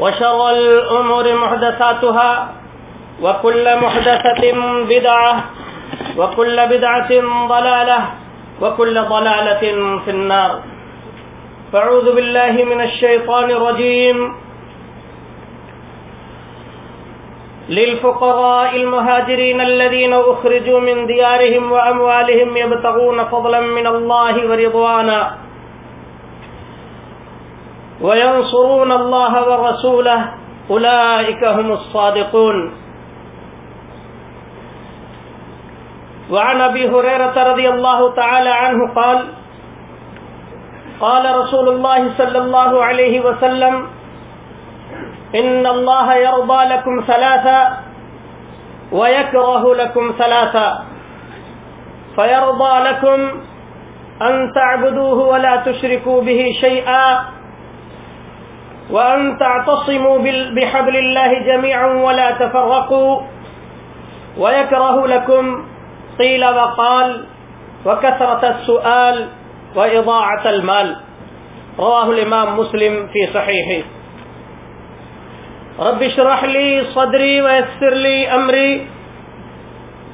وشر الأمور محدثاتها وكل محدثة بدعة وكل بدعة ضلالة وكل ضلالة في النار. فاعوذ بالله من الشيطان الرجيم. للفقراء المهاجرين الذين أخرجوا من ديارهم وأموالهم يبتغون فضلا من الله ورضوانا. وينصرون الله ورسوله أولئك هم الصادقون. وعن أبي هريرة رضي الله تعالى عنه قال قال رسول الله صلى الله عليه وسلم، إن الله يرضى لكم ثلاثا ويكره لكم ثلاثا، فيرضى لكم أن تعبدوه ولا تشركوا به شيئا وأن تعتصموا بحبل الله جميعا ولا تفرقوا ويكره لكم قيل وقال وكثرة السؤال وإضاعة المال رواه الإمام مسلم في صحيحه. رب اشرح لي صدري ويسر لي أمري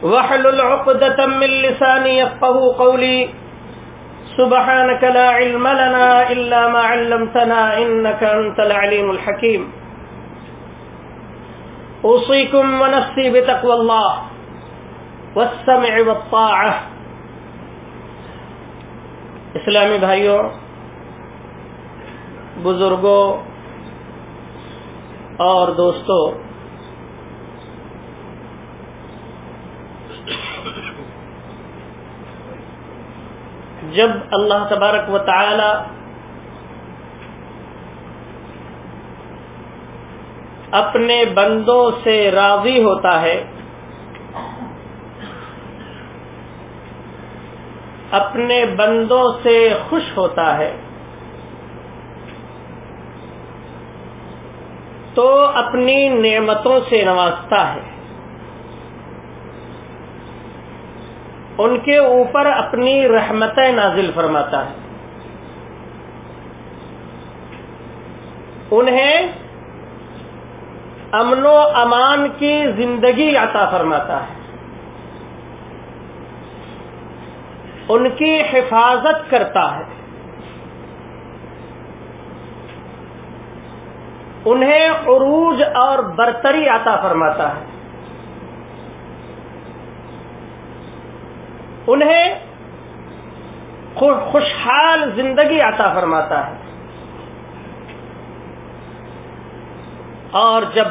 واحلل عقدة من لساني يفقه قولي سبحانك لا علم لنا إلا ما علمتنا إنك أنت العليم الحكيم. أوصيكم ونفسي بتقوى الله والسمع والطاعة. اسلامی بھائیوں بزرگوں اور دوستوں جب اللہ تبارک و تعالی اپنے بندوں سے راضی ہوتا ہے، اپنے بندوں سے خوش ہوتا ہے، تو اپنی نعمتوں سے نوازتا ہے۔ ان کے اوپر اپنی رحمت نازل فرماتا ہے۔ انہیں امن و امان کی زندگی عطا فرماتا ہے۔ ان کی حفاظت کرتا ہے۔ انہیں عروج اور برتری عطا فرماتا ہے۔ انہیں خوشحال زندگی عطا فرماتا ہے۔ اور جب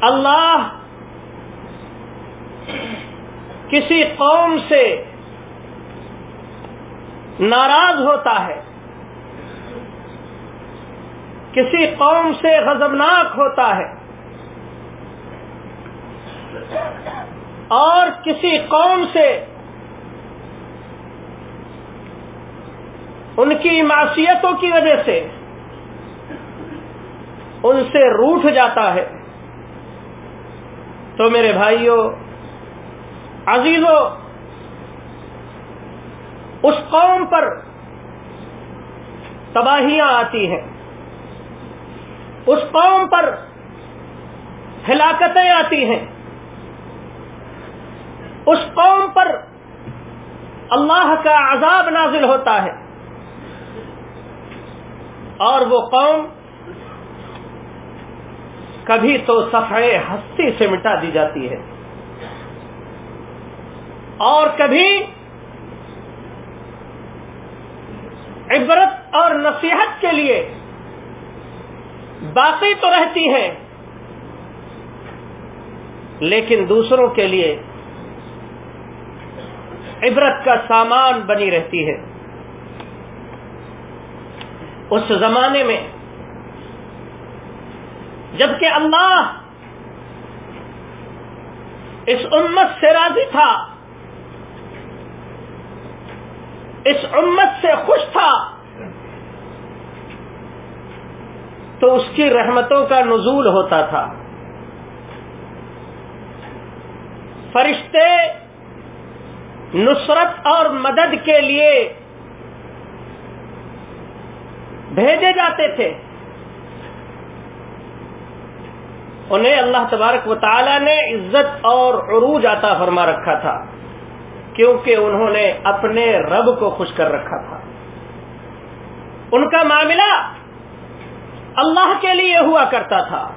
اللہ کسی قوم سے ناراض ہوتا ہے، کسی قوم سے غضبناک ہوتا ہے اور کسی قوم سے ان کی معصیتوں کی وجہ سے ان سے روٹ جاتا ہے۔ تو میرے بھائیوں عزیزوں اس قوم پر تباہیاں آتی ہیں۔ اس قوم پر ہلاکتیں آتی ہیں۔ اس قوم پر اللہ کا عذاب نازل ہوتا ہے اور وہ قوم کبھی تو صفحے ہستی سے مٹا دی جاتی ہے اور کبھی عبرت اور نصیحت کے لیے باقی تو رہتی ہیں لیکن دوسروں کے لیے عبرت کا سامان بنی رہتی ہے۔ اس زمانے میں جبکہ اللہ اس امت سے راضی تھا، اس امت سے خوش تھا، تو اس کی رحمتوں کا نزول ہوتا تھا۔ فرشتے نصرت اور مدد کے لیے بھیجے جاتے تھے۔ انہیں اللہ تبارک و تعالی نے عزت اور عروج عطا فرما رکھا تھا، کیونکہ انہوں نے اپنے رب کو خوش کر رکھا تھا۔ ان کا معاملہ اللہ کے لیے ہوا کرتا تھا۔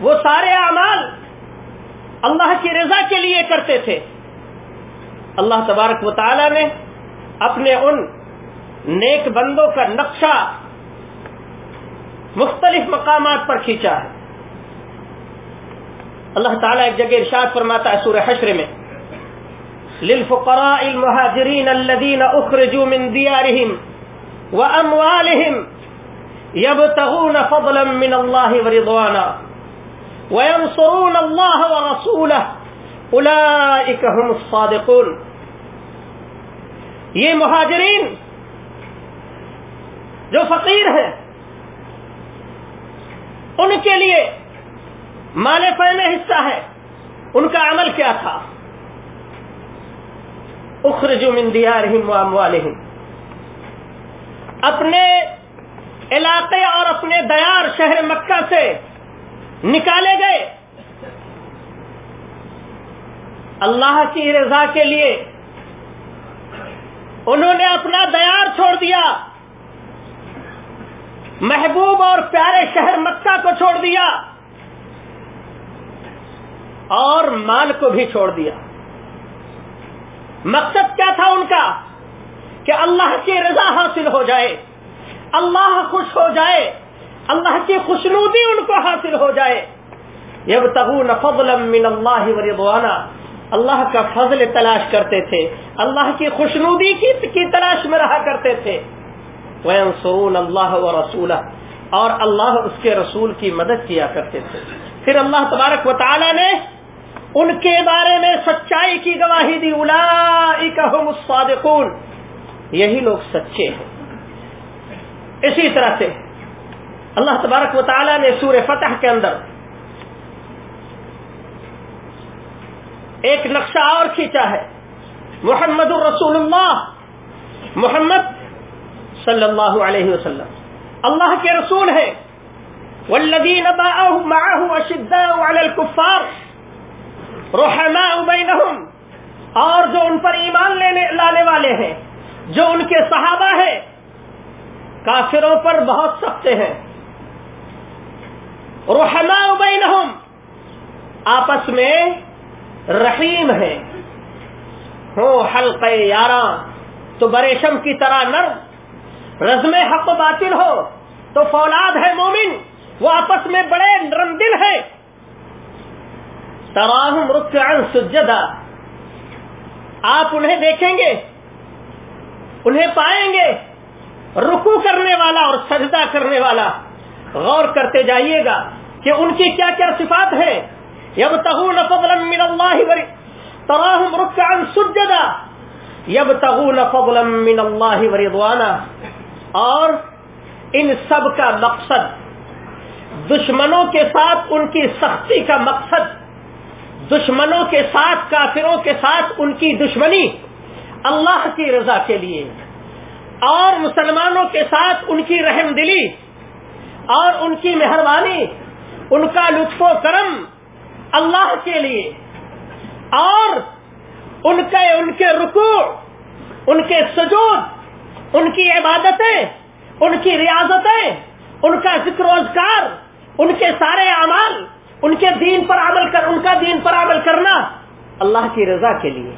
وہ سارے اعمال اللہ کی رضا کے لیے کرتے تھے۔ اللہ تبارک و تعالی نے اپنے ان نیک بندوں کا نقشہ مختلف مقامات پر کھینچا ہے۔ اللہ تعالیٰ ایک جگہ ارشاد فرماتا ہے سورہ حشر میں، للفقراء المهاجرين الذين اخرجوا من ديارهم واموالهم يبتغون فضلا من الله ورضوانا وينصرون الله ورسوله اولئك هم الصادقون۔ یہ مہاجرین جو فقیر ہیں، ان کے لیے مال پے میں حصہ ہے۔ ان کا عمل کیا تھا؟ اخرجو من دیارہم و اموالہم۔ اپنے علاقے اور اپنے دیار شہر مکہ سے نکالے گئے۔ اللہ کی رضا کے لیے انہوں نے اپنا دیار چھوڑ دیا۔ محبوب اور پیارے شہر مکہ کو چھوڑ دیا۔ اور مال کو بھی چھوڑ دیا۔ مقصد کیا تھا ان کا؟ کہ اللہ کی رضا حاصل ہو جائے۔ اللہ خوش ہو جائے۔ اللہ کی خوشنودی ان کو حاصل ہو جائے۔ یہ فضلا من اللہ ورضوانا اللہ کا فضل تلاش کرتے تھے۔ اللہ کی خوشنودی کی, تلاش میں رہا کرتے تھے۔ وَيَنصُرُونَ اللَّهَ وَرَسُولَهُ۔ اور اللہ اس کے رسول کی مدد کیا کرتے تھے۔ پھر اللہ تبارک و تعالی نے ان کے بارے میں سچائی کی گواہی دی۔ هم الصادقون۔ یہی لوگ سچے ہیں۔ اسی طرح سے اللہ تبارک و تعالی نے سور فتح کے اندر ایک نقشہ اور کھینچا ہے۔ محمد الرسول اللہ محمد صلی اللہ علیہ وسلم۔ اللہ کے رسول ہے والذین معه اشداء علی الكفار رحماء بینہم۔ اور جو ان پر ایمان لینے لانے والے ہیں۔ جو ان کے صحابہ ہیں۔ کافروں پر بہت سختے ہیں۔ رحماء بینہم۔ آپس میں رحیم ہے ہو حلق یاراں تو بریشم کی طرح نرم رزم حق و باطل ہو، تو فولاد ہے مومن۔ وہ آپس میں بڑے نرم دل ہے تراہم رکعن سجدہ۔ آپ انہیں دیکھیں گے، انہیں پائیں گے۔ رکو کرنے والا اور سجدہ کرنے والا۔ غور کرتے جائیے گا کہ ان کی کیا کیا صفات ہیں۔ یبتغون فضلا من اللہ وری تراہم رکعن سجدہ یبتغون فضلا من اللہ ورضوانا. اور ان سب کا مقصد دشمنوں کے ساتھ ان کی سختی کا مقصد، دشمنوں کے ساتھ، کافروں کے ساتھ ان کی دشمنی اللہ کی رضا کے لیے، اور مسلمانوں کے ساتھ ان کی رحم دلی، اور ان کی مہربانی، ان کا لطف و کرم اللہ کے لیے اور ان کے ان کے رکوع، ان کے سجود، ان کی عبادتیں، ان کی ریاضتیں، ان کا ذکر و اذکار، ان کے سارے اعمال، ان کے دین پر عمل کر، ان کا دین پر عمل کرنا اللہ کی رضا کے لیے،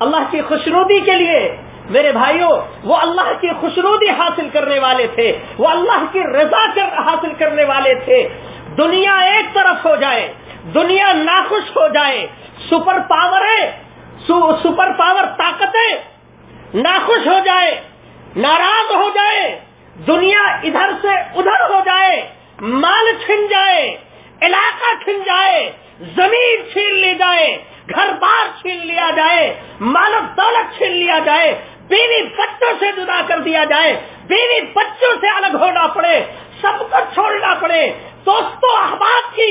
اللہ کی خوشنودی کے لیے۔ میرے بھائیوں وہ اللہ کی خوشنودی حاصل کرنے والے تھے، وہ اللہ کی رضا کر، حاصل کرنے والے تھے۔ دنیا ایک طرف ہو جائے دنیا ناخوش ہو جائے، سپر پاور ہے سپر پاور طاقتیں ناخوش ہو جائے، ناراض ہو جائے، دنیا ادھر سے ادھر ہو جائے، مال چھن جائے، علاقہ چھن جائے، زمین چھین لی جائے، گھر بار چھین لیا جائے، مال و دولت چھین لیا جائے، بیوی بچوں سے جدا کر دیا جائے، بیوی بچوں سے الگ ہونا پڑے، سب کو چھوڑنا پڑے دوستوں احباب کی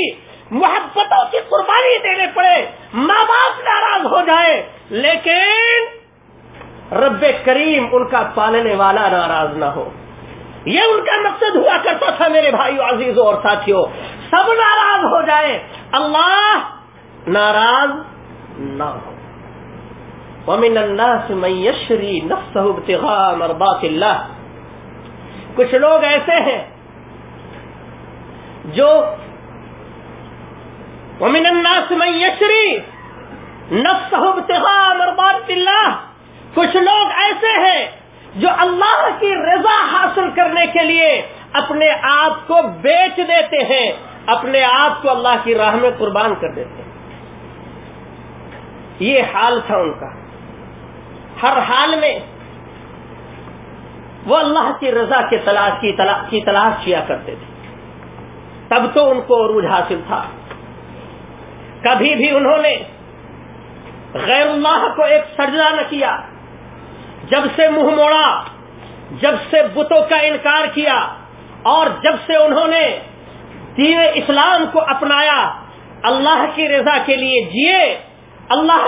محبتوں کی قربانی دینے پڑے ماں باپ ناراض ہو جائے لیکن رب کریم ان کا پالنے والا ناراض نہ ہو۔ یہ ان کا مقصد ہوا کرتا تھا میرے بھائیو عزیزوں اور ساتھیوں سب ناراض ہو جائے اللہ ناراض نہ ہو۔ ومن الناس من يشري نفسه ابتغاء مرضات الله۔ کچھ لوگ ایسے ہیں جو ومن الناس من يشري نفسه ابتغاء مرضات الله۔ کچھ لوگ ایسے ہیں جو اللہ کی رضا حاصل کرنے کے لیے اپنے آپ کو بیچ دیتے ہیں، اپنے آپ کو اللہ کی راہ میں قربان کر دیتے ہیں۔ یہ حال تھا ان کا۔ ہر حال میں وہ اللہ کی رضا کے تلاش کی تلاش کی تلاش کیا کرتے تھے۔ تب تو ان کو عروج حاصل تھا۔ کبھی بھی انہوں نے غیر اللہ کو ایک سجدہ نہ کیا۔ جب سے منہ موڑا، جب سے بتوں کا انکار کیا، اور جب سے انہوں نے دین اسلام کو اپنایا، اللہ کی رضا کے لیے جیے، اللہ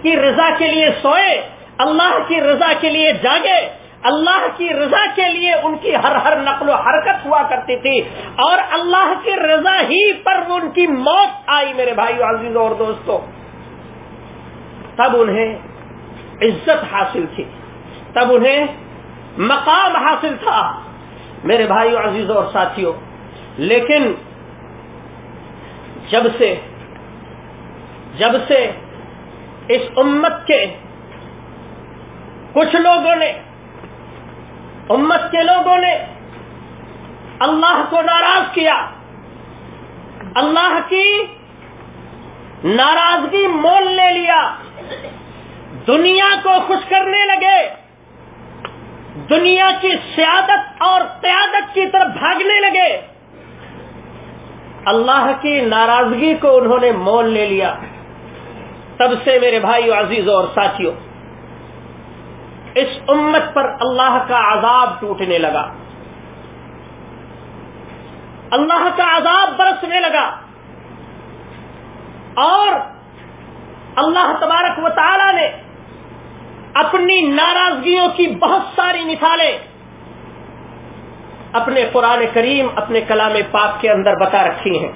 کی رضا کے لیے سوئے، اللہ کی رضا کے لیے جاگے، اللہ کی رضا کے لیے ان کی ہر ہر نقل و حرکت ہوا کرتی تھی، اور اللہ کی رضا ہی پر ان کی موت آئی میرے بھائی عزیز اور دوستوں۔ تب انہیں عزت حاصل تھی۔ تب انہیں مقام حاصل تھا۔ میرے بھائی عزیز اور ساتھیوں لیکن جب سے جب سے اس امت کے کچھ لوگوں نے، امت کے لوگوں نے اللہ کو ناراض کیا، اللہ کی ناراضگی مول لے لیا، دنیا کو خوش کرنے لگے۔ دنیا کی سیادت اور قیادت کی طرف بھاگنے لگے۔ اللہ کی ناراضگی کو انہوں نے مول لے لیا۔ تب سے میرے بھائی عزیز اور ساتھیوں اس امت پر اللہ کا عذاب ٹوٹنے لگا۔ اللہ کا عذاب برسنے لگا۔ اور اللہ تبارک و تعالی نے اپنی ناراضگیوں کی بہت ساری مثالیں اپنے قرآن کریم، اپنے کلام پاک کے اندر بتا رکھی ہیں۔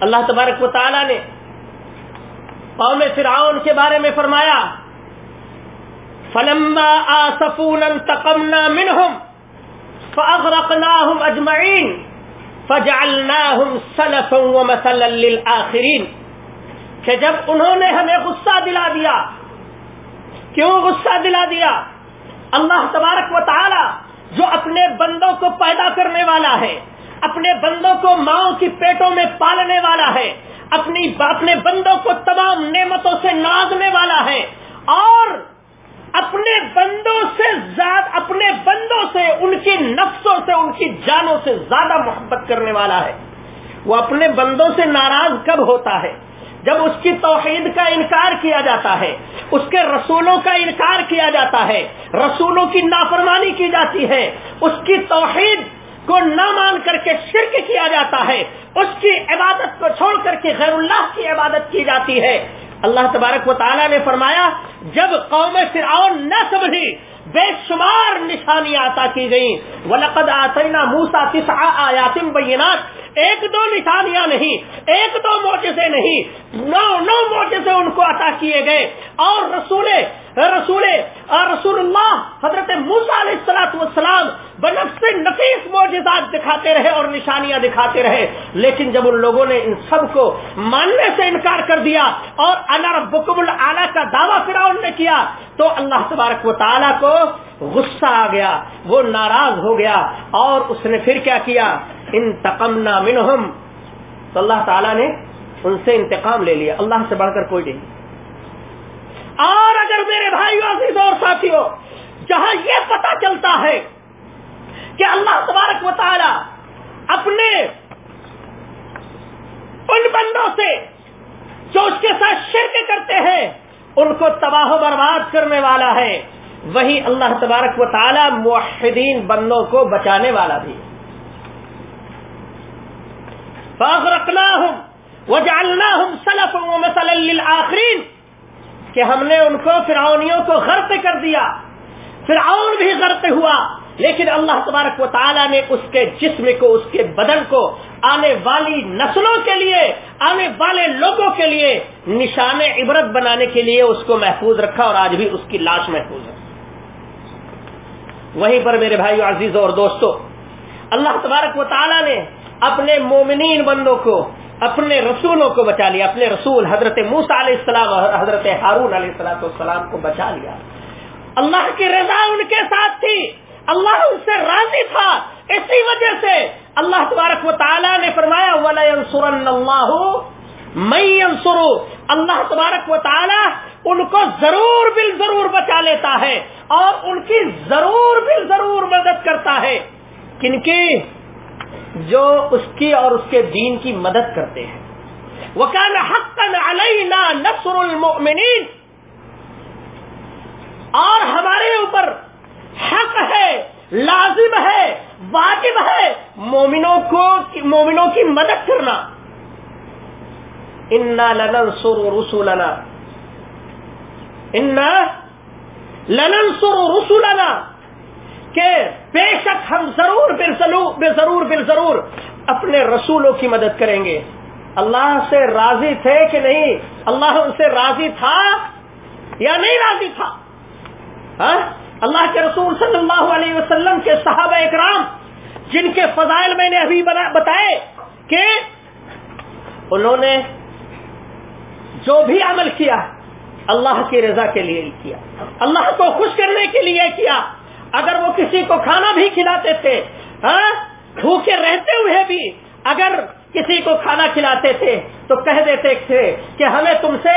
اللہ تبارک و تعالی نے قوم فرعون کے بارے میں فرمایا، فلما آسفونا انتقمنا منهم فأغرقناهم أجمعين فجعلناهم سلفا ومثلا للآخرين۔ کہ جب انہوں نے ہمیں غصہ دلا دیا، کیوں غصہ دلا دیا؟ اللہ تبارک و تعالی جو اپنے بندوں کو پیدا کرنے والا ہے، اپنے بندوں کو ماؤں کی پیٹوں میں پالنے والا ہے، اپنی اپنے بندوں کو تمام نعمتوں سے نازنے والا ہے، اور اپنے بندوں سے زیادہ اپنے بندوں سے، ان کی نفسوں سے، ان کی جانوں سے زیادہ محبت کرنے والا ہے۔ وہ اپنے بندوں سے ناراض کب ہوتا ہے؟ جب اس کی توحید کا انکار کیا جاتا ہے، اس کے رسولوں کا انکار کیا جاتا ہے، رسولوں کی نافرمانی کی جاتی ہے، اس کی توحید کو نہ مان کر کے شرک کیا جاتا ہے، اس کی عبادت کو چھوڑ کر کے غیر اللہ کی عبادت کی جاتی ہے۔ اللہ تبارک و تعالیٰ نے فرمایا جب قوم فرعون نہ سمجھی، بے شمار نشانیاں عطا کی گئیں۔ ولقد آتینا موسا تسع آیات بینات ایک دو نشانیاں نہیں، ایک دو معجزے نہیں، نو نو معجزے ان کو عطا کیے گئے۔ اور رسول رسول رسول اللہ حضرت موسا علیہ السلاۃ والسلام بنفس نفیس معجزات دکھاتے رہے اور نشانیاں دکھاتے رہے۔ لیکن جب ان لوگوں نے ان سب کو ماننے سے انکار کر دیا اور انر العلیٰ کا دعویٰ فراؤن نے کیا، تو اللہ تبارک و تعالیٰ کو غصہ آ گیا، وہ ناراض ہو گیا اور اس نے پھر کیا کیا؟ انتقمنا منہم۔ تو اللہ تعالیٰ نے ان سے انتقام لے لیا، اللہ سے بڑھ کر کوئی نہیں۔ اور اگر میرے بھائی عزیز اور ساتھیوں، جہاں یہ پتا چلتا ہے کہ اللہ تبارک و تعالی اپنے ان بندوں سے جو اس کے ساتھ شرک کرتے ہیں، ان کو تباہ و برباد کرنے والا ہے۔ وہی اللہ تبارک و تعالی موحدین بندوں کو بچانے والا بھی۔ رکھنا ہوں وہ جاننا للآخرین، کہ ہم نے ان کو، فرعونیوں کو غرق کر دیا۔ فرعون بھی غرق ہوا۔ لیکن اللہ تبارک و تعالیٰ نے اس کے جسم کو، اس کے بدن کو آنے والی نسلوں کے لیے، آنے والے لوگوں کے لیے نشان عبرت بنانے کے لیے اس کو محفوظ رکھا اور آج بھی اس کی لاش محفوظ ہے۔ وہیں پر میرے بھائی عزیزوں اور دوستوں اللہ تبارک و تعالیٰ نے اپنے مومنین بندوں کو، اپنے رسولوں کو بچا لیا، اپنے رسول حضرت موسا علیہ السلام اور حضرت ہارون علیہ السلام کو بچا لیا۔ اللہ کی رضا ان کے ساتھ تھی۔ اللہ ان سے راضی تھا۔ اسی وجہ سے اللہ تبارک و تعالیٰ نے فرمایا اللہ میں اللہ تبارک و تعالیٰ ان کو ضرور بل ضرور بچا لیتا ہے اور ان کی ضرور بل ضرور مدد کرتا ہے۔ کن کی؟ جو اس کی اور اس کے دین کی مدد کرتے ہیں۔ وہ حق علینا نصر المؤمنین اور ہمارے اوپر حق ہے، لازم ہے، واجب ہے مومنوں کو، مومنوں کی مدد کرنا۔ انا لنن سر رسولنا انا لنن سر رسولنا کہ بے شک ہم ضرور، بے ضرور بے ضرور اپنے رسولوں کی مدد کریں گے۔ اللہ سے راضی تھے کہ نہیں؟ اللہ ان سے راضی تھا یا نہیں راضی تھا؟ ہاں؟ اللہ کے رسول صلی اللہ علیہ وسلم کے صحابہ اکرام، جن کے فضائل میں نے ابھی بتائے کہ انہوں نے جو بھی عمل کیا، اللہ کی رضا کے لیے کیا، اللہ کو خوش کرنے کے لیے کیا اگر وہ کسی کو کھانا بھی کھلاتے تھے ہاں؟ بھوکے رہتے ہوئے بھی اگر کسی کو کھانا کھلاتے تھے تو کہہ دیتے تھے کہ ہمیں تم سے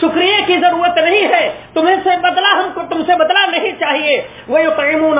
شکریہ کی ضرورت نہیں ہے، تمہیں سے بدلا ہم کو تم سے بدلا نہیں چاہیے۔ وہ قیمون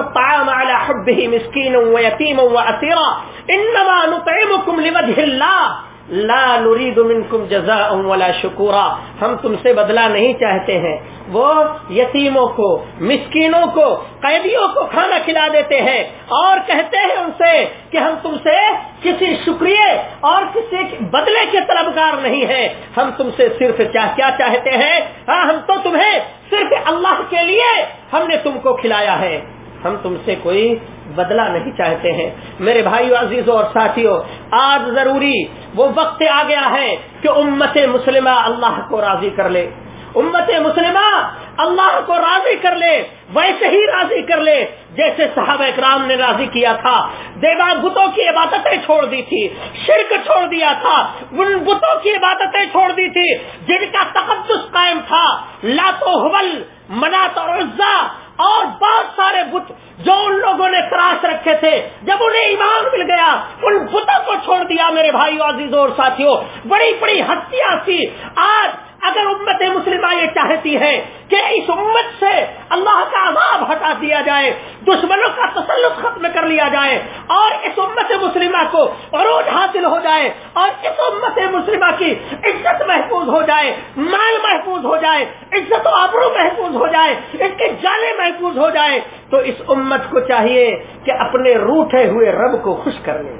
مسکین یتیم و اصیرا انما نطعمکم لوجه اللہ لا نريد منكم جزاء ولا شکورا۔ ہم تم سے بدلہ نہیں چاہتے ہیں۔ وہ یتیموں کو، مسکینوں کو، قیدیوں کو کھانا کھلا دیتے ہیں۔ اور کہتے ہیں ان سے کہ ہم تم سے کسی شکریہ اور کسی بدلے کے طلبگار نہیں ہیں۔ ہم تم سے صرف کیا چاہتے ہیں؟ ہاں ہم تو تمہیں صرف اللہ کے لیے ہم نے تم کو کھلایا ہے۔ ہم تم سے کوئی بدلہ نہیں چاہتے ہیں۔ میرے بھائیو عزیزوں اور ساتھیوں آج ضروری وہ وقت آ گیا ہے کہ امت مسلمہ اللہ کو راضی کر لے۔ امت مسلمہ اللہ کو راضی کر لے، ویسے ہی راضی کر لے، جیسے صحابہ اکرام نے راضی کیا تھا۔ دیوا بتوں کی عبادتیں چھوڑ دی تھی، شرک چھوڑ دیا تھا۔ ان بتوں کی عبادتیں چھوڑ دی تھی، جن کا تقدس قائم تھا۔ لاتو حبل منات اور عزا اور بہت سارے بت جو ان لوگوں نے تراش رکھے تھے، جب انہیں ایمان مل گیا، ان بتوں کو چھوڑ دیا میرے بھائی عزیزوں اور ساتھیوں، بڑی بڑی ہستیاں تھی آج اگر امت مسلمہ یہ چاہتی ہے کہ اس امت سے اللہ کا عذاب ہٹا دیا جائے، دشمنوں کا تسلط ختم کر لیا جائے اور اس امت مسلمہ کو عروج حاصل ہو جائے اور اس امت مسلمہ کی عزت محفوظ ہو جائے، مال محفوظ ہو جائے، عزت و آبرو محفوظ ہو جائے، اس کی جانے محفوظ ہو جائے، تو اس امت کو چاہیے کہ اپنے روٹے ہوئے رب کو خوش کر لیں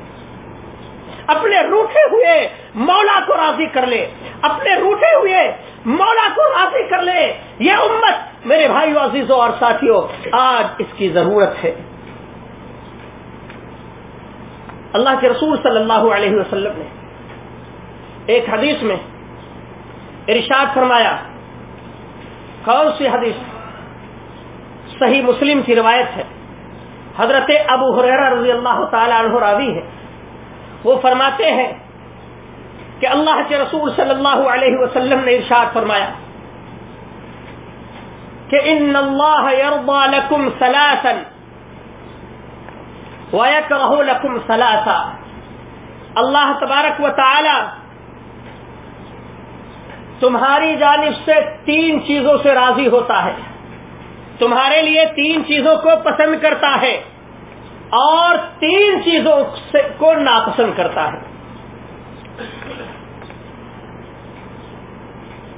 اپنے روٹے ہوئے مولا کو راضی کر لے، اپنے روٹے ہوئے مولا کو راضی کر لے۔ یہ امت میرے بھائیو عزیزوں اور ساتھیوں آج اس کی ضرورت ہے۔ اللہ کے رسول صلی اللہ علیہ وسلم نے ایک حدیث میں ارشاد فرمایا، کون سی حدیث؟ صحیح مسلم کی روایت ہے۔ حضرت ابو حریرہ رضی اللہ تعالی عنہ راوی ہے۔ وہ فرماتے ہیں کہ اللہ کے رسول صلی اللہ علیہ وسلم نے ارشاد فرمایا کہ ان اللہ یرضى لکم ثلاثا ویکرہ لکم ثلاثا۔ اللہ تبارک و تعالی تمہاری جانب سے تین چیزوں سے راضی ہوتا ہے۔ تمہارے لیے تین چیزوں کو پسند کرتا ہے۔ اور تین چیزوں کو ناپسند کرتا ہے۔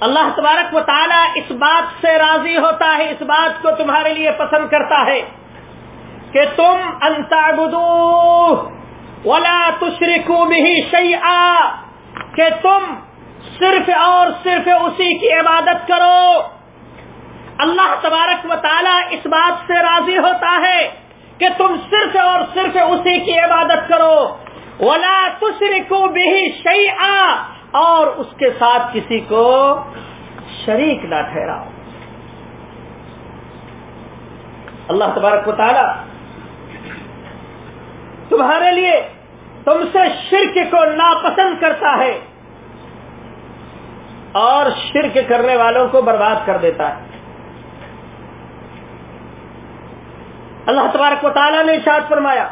اللہ تبارک و تعالی اس بات سے راضی ہوتا ہے، اس بات کو تمہارے لیے پسند کرتا ہے کہ تم انتا گدو ولا تشرکو بھی شیئا، کہ تم صرف اور صرف اسی کی عبادت کرو۔ اللہ تبارک و تعالی اس بات سے راضی ہوتا ہے کہ تم صرف اور صرف اسی کی عبادت کرو۔ ولا تشرکو بھی شیئا اور اس کے ساتھ کسی کو شریک نہ ٹھہراؤ۔ اللہ تبارک و تعالی تمہارے لیے تم سے شرک کو ناپسند کرتا ہے اور شرک کرنے والوں کو برباد کر دیتا ہے۔ اللہ تبارک و تعالیٰ نے ارشاد فرمایا،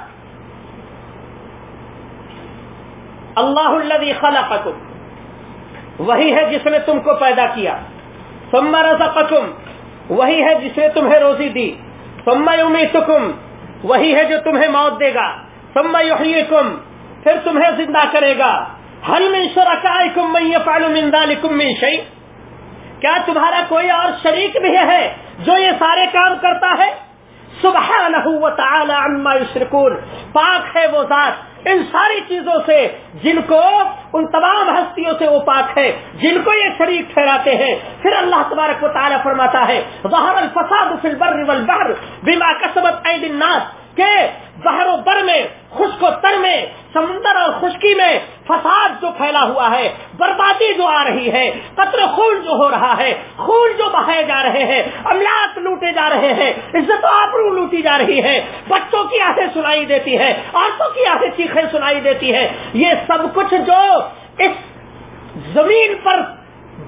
اللہ الذي خلقكم وہی ہے جس نے تم کو پیدا کیا، ثم رزقكم وہی ہے جس نے تمہیں روزی دی، ثم يميتكم وہی ہے جو تمہیں موت دے گا، ثم يحييكم پھر تمہیں زندہ کرے گا۔ هل من شركائكم من يفعل من ذلكم من شيء کیا تمہارا کوئی اور شریک بھی ہے جو یہ سارے کام کرتا ہے؟ سبحانہ و تعالی عما یشرکون۔ پاک ہے وہ ذات۔ ان ساری چیزوں سے جن کو ان تمام ہستیوں سے وہ پاک ہے، جن کو یہ شریک ٹھہراتے ہیں، پھر اللہ تبارک و تعالی فرماتا ہے، ظہر الفساد فی البر والبحر بما کسبت ایدی الناس، کہ بحر و بر میں، خشک و تر میں، سمندر اور خشکی میں فساد جو پھیلا ہوا ہے، بربادی جو آ رہی ہے، قطر خون جو ہو رہا ہے، خون جو بہائے جا رہے ہیں، املاک لوٹے جا رہے ہیں، عزت و آبرو لوٹی جا رہی ہے، بچوں کی آنکھیں سنائی دیتی ہے عورتوں کی آنکھیں چیخیں سنائی دیتی ہے یہ سب کچھ جو اس زمین پر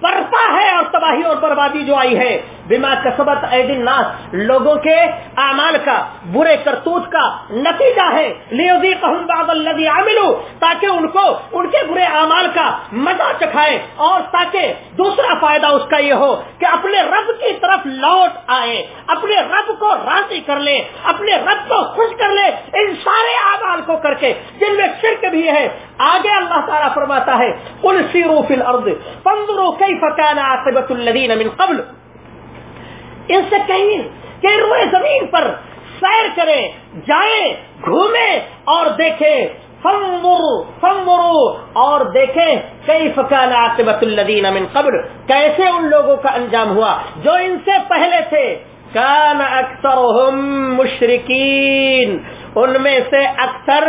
برپا ہے اور تباہی اور بربادی جو آئی ہے بما کسبت ایدن ناس لوگوں کے اعمال کا، برے کرتوت کا نتیجہ ہے۔ لیوزیقہم بعض الذی عملوا، تاکہ ان کو ان کے برے اعمال کا مزہ چکھائے اور تاکہ دوسرا فائدہ اس کا یہ ہو کہ اپنے رب کی طرف لوٹ آئے، اپنے رب کو راضی کر لے، اپنے رب کو خوش کر لے، ان سارے اعمال کو کر کے، جن میں شرک بھی ہے۔ آگے اللہ تعالیٰ فرماتا ہے، قل سیروا فی الارض فانظروا کیف کان عاقبت الذین من قبل۔ ان سے کہیں کہ روئے زمین پر سیر کریں جائیں گھومیں اور دیکھیں فنورو اور دیکھیں کئی فکان عاقبت الذین من قبل۔ کیسے ان لوگوں کا انجام ہوا جو ان سے پہلے تھے؟ کان اکثر مشرقین ان میں سے اکثر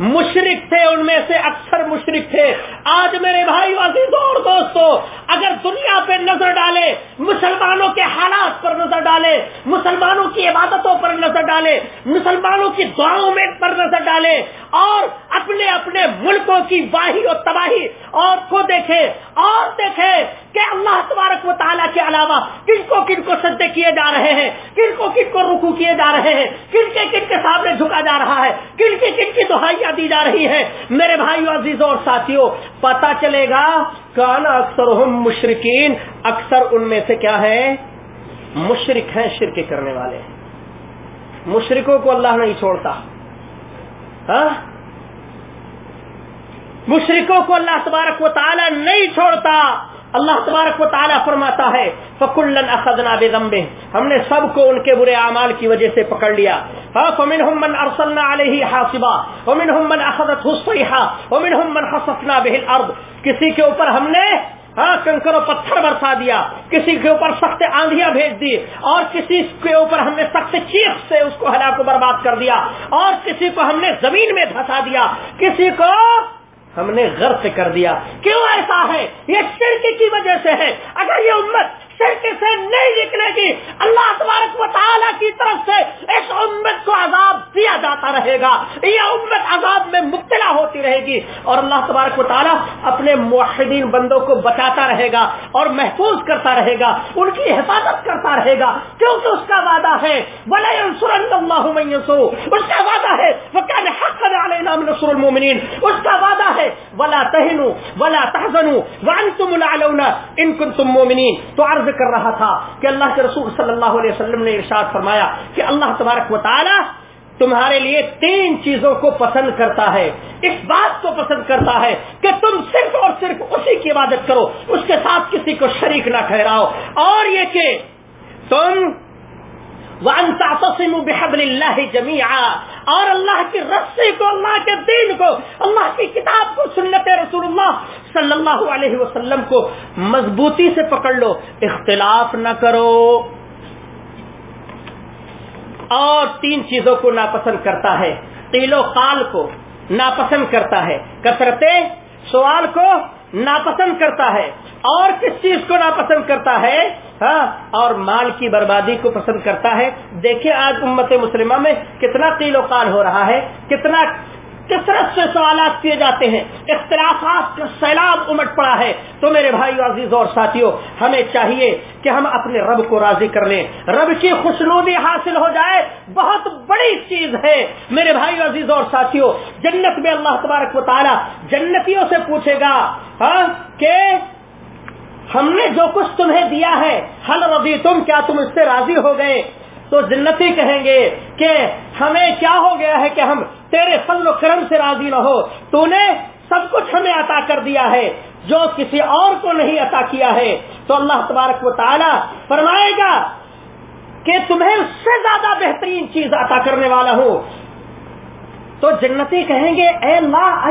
مشرق تھے، ان میں سے اکثر مشرق تھے۔ آج میرے بھائی عزیزوں اور دوستوں اگر دنیا پہ نظر ڈالے، مسلمانوں کے حالات پر نظر ڈالے، مسلمانوں کی عبادتوں پر نظر ڈالے، مسلمانوں کی دعاؤں میں پر نظر ڈالے، اور اپنے اپنے ملکوں کی واہی اور تباہی، اور کو دیکھے، اور دیکھے کہ اللہ تبارک و تعالیٰ کے علاوہ کن کو کن کو سدے کیے جا رہے ہیں، کن کو کن کو رکو کیے جا رہے ہیں، کن کے کن کے سامنے جھکا جا رہا ہے، کن کی کن کی دہائی دہائیاں دی جا رہی ہیں میرے بھائیو، عزیزوں اور ساتھیوں پتا چلے گا، کانا اکثر ہم مشرقین اکثر ان میں سے کیا ہے؟ مشرق ہیں، شرک کرنے والے۔ مشرقوں کو اللہ نہیں چھوڑتا۔ ہاں؟ مشرقوں کو اللہ تبارک و تعالی نہیں چھوڑتا۔ اللہ تبارک و تعالیٰ فرماتا ہے فکلن اخذنا بذنبه۔ ہم نے سب کو ان کے برے اعمال کی وجہ سے پکڑ لیا۔ فمنهم من ارسلنا عليه حاصبا ومنهم من اخذته الصيحه ومنهم من خسفنا به الارض کسی کے اوپر ہم نے ہاں کنکر و پتھر برسا دیا، کسی کے اوپر سخت آندیاں بھیج دی، اور کسی کے اوپر ہم نے سخت چیخ سے اس کو ہلاک برباد کر دیا، اور کسی کو ہم نے زمین میں دھسا دیا، کسی کو ہم نے غرق کر دیا۔ کیوں ایسا ہے؟ یہ شرک کی وجہ سے ہے۔ اگر یہ امت شرک سے نہیں نکلے گی۔ اللہ تبارک و تعالیٰ کی طرف سے اس امت کو عذاب دیا جاتا رہے گا۔ یہ امت عذاب میں مبتلا ہوتی رہے گی۔ اور اللہ تبارک و تعالیٰ اپنے موحدین بندوں کو بچاتا رہے گا اور محفوظ کرتا رہے گا۔ ان کی حفاظت کرتا رہے گا۔ کیونکہ اس کا وعدہ ہے بلا اللہ اس کا وعدہ ہے وہ کیا نصر المؤمنین اس کا وعدہ ہے، ولا تہنوا ولا تحزنوا وانتم الاعلون ان کنتم مؤمنین تو عرض عرض کر رہا تھا کہ اللہ کے رسول صلی اللہ علیہ وسلم نے ارشاد فرمایا کہ اللہ تبارک و تعالی تمہارے لیے تین چیزوں کو پسند کرتا ہے۔ اس بات کو پسند کرتا ہے کہ تم صرف اور صرف اسی کی عبادت کرو، اس کے ساتھ کسی کو شریک نہ ٹھہراؤ۔ اور یہ کہ تم بحبل اللہ جميعا۔ اور اللہ کی رسی کو، اللہ کے دین کو، اللہ کی کتاب کو سنت رسول اللہ صلی اللہ علیہ وسلم کو مضبوطی سے پکڑ لو۔ اختلاف نہ کرو۔ اور تین چیزوں کو ناپسند کرتا ہے۔ تیل و قال کو ناپسند کرتا ہے۔ کثرت سوال کو ناپسند کرتا ہے۔ اور کس چیز کو ناپسند کرتا ہے؟ ہاں اور مال کی بربادی کو پسند کرتا ہے۔ دیکھیں آج امت مسلمہ میں کتنا قیل و قال ہو رہا ہے، کتنا کثرت سے سوالات کیے جاتے ہیں۔ اختلافات کا سیلاب امٹ پڑا ہے۔ تو میرے بھائی عزیز اور ساتھیوں ہمیں چاہیے کہ ہم اپنے رب کو راضی کر لیں۔ رب کی خوشنودی حاصل ہو جائے، بہت بڑی چیز ہے۔ میرے بھائی عزیز اور ساتھیوں جنت میں اللہ تبارک و تعالی جنتیوں سے پوچھے گا ہاں کہ ہم نے جو کچھ تمہیں دیا ہے حل ربی تم، کیا تم اس سے راضی ہو گئے؟ تو جنتی کہیں گے کہ ہمیں کیا ہو گیا ہے کہ ہم تیرے فضل و کرم سے راضی نہ ہو؟ تو نے سب کچھ ہمیں عطا کر دیا ہے، جو کسی اور کو نہیں عطا کیا ہے۔ تو اللہ تبارک و تعالی فرمائے گا کہ تمہیں اس سے زیادہ بہترین چیز عطا کرنے والا ہوں۔ تو جنتی کہیں گے، اے اللہ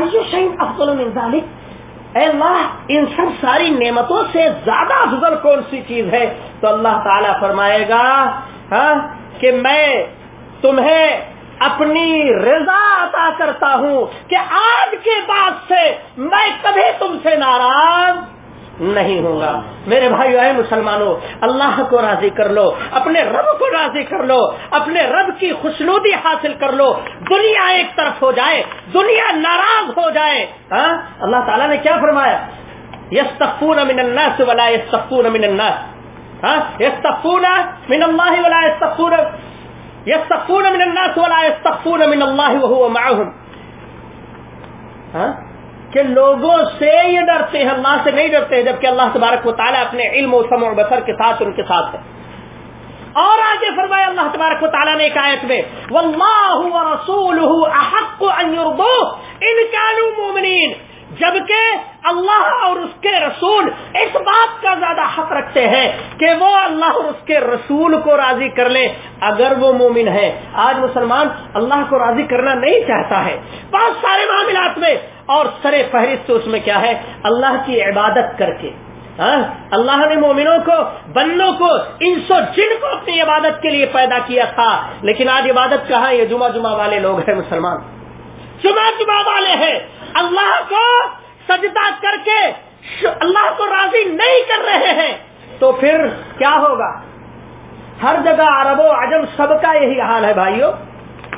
افضل من ذالک؟ اے اللہ، ان سب ساری نعمتوں سے زیادہ افضل کون سی چیز ہے؟ تو اللہ تعالیٰ فرمائے گا ہاں کہ میں تمہیں اپنی رضا عطا کرتا ہوں کہ آج کے بعد سے میں کبھی تم سے ناراض نہیں ہوگا۔ میرے بھائی اے مسلمانوں، اللہ کو راضی کر لو، اپنے رب کو راضی کر لو، اپنے رب کی خوشنودی حاصل کر لو۔ دنیا ایک طرف ہو جائے، دنیا ناراض ہو جائے۔ ہاں؟ اللہ تعالیٰ نے کیا فرمایا؟ یس تفون امن الناس ولا یس تفون امن الناس۔ ہاں؟ یس تفون من اللہ ولا یس تفون یس من الناس ولا یس من اللہ وهو معهم۔ ہاں؟ کہ لوگوں سے یہ ڈرتے ہیں اللہ سے نہیں ڈرتے، جبکہ اللہ تبارک و تعالیٰ اپنے علم و سم و بسر کے ساتھ ان کے ساتھ ہے۔ اور آگے فرمایا اللہ تبارک و تعالیٰ نے ایک آیت میں واللہ ورسولہ احق ان یرضو ان کانوا مومنین جبکہ اللہ اور اس کے رسول اس بات کا زیادہ حق رکھتے ہیں کہ وہ اللہ اور اس کے رسول کو راضی کر لے اگر وہ مومن ہے، آج مسلمان اللہ کو راضی کرنا نہیں چاہتا ہے۔ بہت سارے معاملات میں اور سرے فہرست اس میں کیا ہے؟ اللہ کی عبادت کر کے۔ ہاں؟ اللہ نے مومنوں کو، بندوں کو، ان سو جن کو اپنی عبادت کے لیے پیدا کیا تھا۔ لیکن آج عبادت کہاں یہ جمعہ جمعہ والے لوگ ہیں مسلمان۔ جمعہ جمعہ والے ہیں۔ اللہ کو سجدہ کر کے اللہ کو راضی نہیں کر رہے ہیں۔ تو پھر کیا ہوگا؟ ہر جگہ عرب و عجم سب کا یہی حال ہے بھائیوں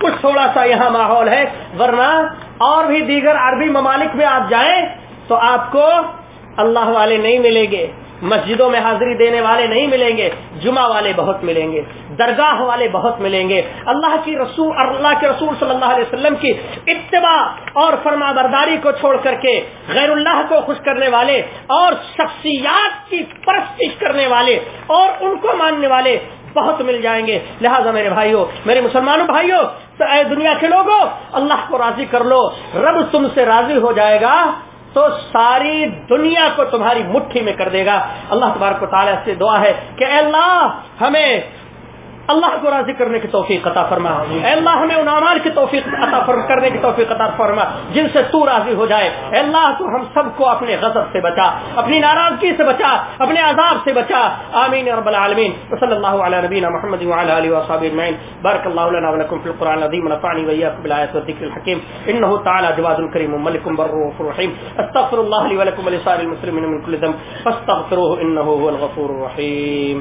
کچھ تھوڑا سا یہاں ماحول ہے، ورنہ اور بھی دیگر عربی ممالک میں آپ جائیں تو آپ کو اللہ والے نہیں ملیں گے، مسجدوں میں حاضری دینے والے نہیں ملیں گے، جمعہ والے بہت ملیں گے، درگاہ والے بہت ملیں گے۔ اللہ کی رسول، اللہ کے رسول صلی اللہ علیہ وسلم کی اتباع اور فرما برداری کو چھوڑ کر کے، غیر اللہ کو خوش کرنے والے اور شخصیات کی پرستش کرنے والے اور ان کو ماننے والے بہت مل جائیں گے۔ لہذا میرے بھائیوں میرے مسلمانوں بھائیوں اے دنیا کے لوگوں، اللہ کو راضی کر لو۔ رب تم سے راضی ہو جائے گا تو ساری دنیا کو تمہاری مٹھی میں کر دے گا۔ اللہ تبارک و تعالیٰ سے دعا ہے کہ اے اللہ، ہمیں اللہ کو راضی کرنے کی توفیق عطا فرما۔ اے اللہ، ہمیں ان اعمال کی توفیق عطا فرما کرنے کی توفیق عطا فرما۔ جن سے تو راضی ہو جائے۔ اے اللہ، تو ہم سب کو اپنے غضب سے بچا، اپنی ناراضگی سے بچا، اپنے عذاب سے بچا۔ آمین رب العالمین۔ صلی اللہ علیہ نبینا محمد وعلى اله وصحبه اجمعين بارك الله لنا ولكم في القران العظيم ونفعني واياكم بالايات والذكر الحكيم انه تعالى جواد كريم ملك بر رحيم استغفر الله لي ولكم ولسائر المسلمين من كل ذنب۔ فاستغفروه انه هو الغفور الرحيم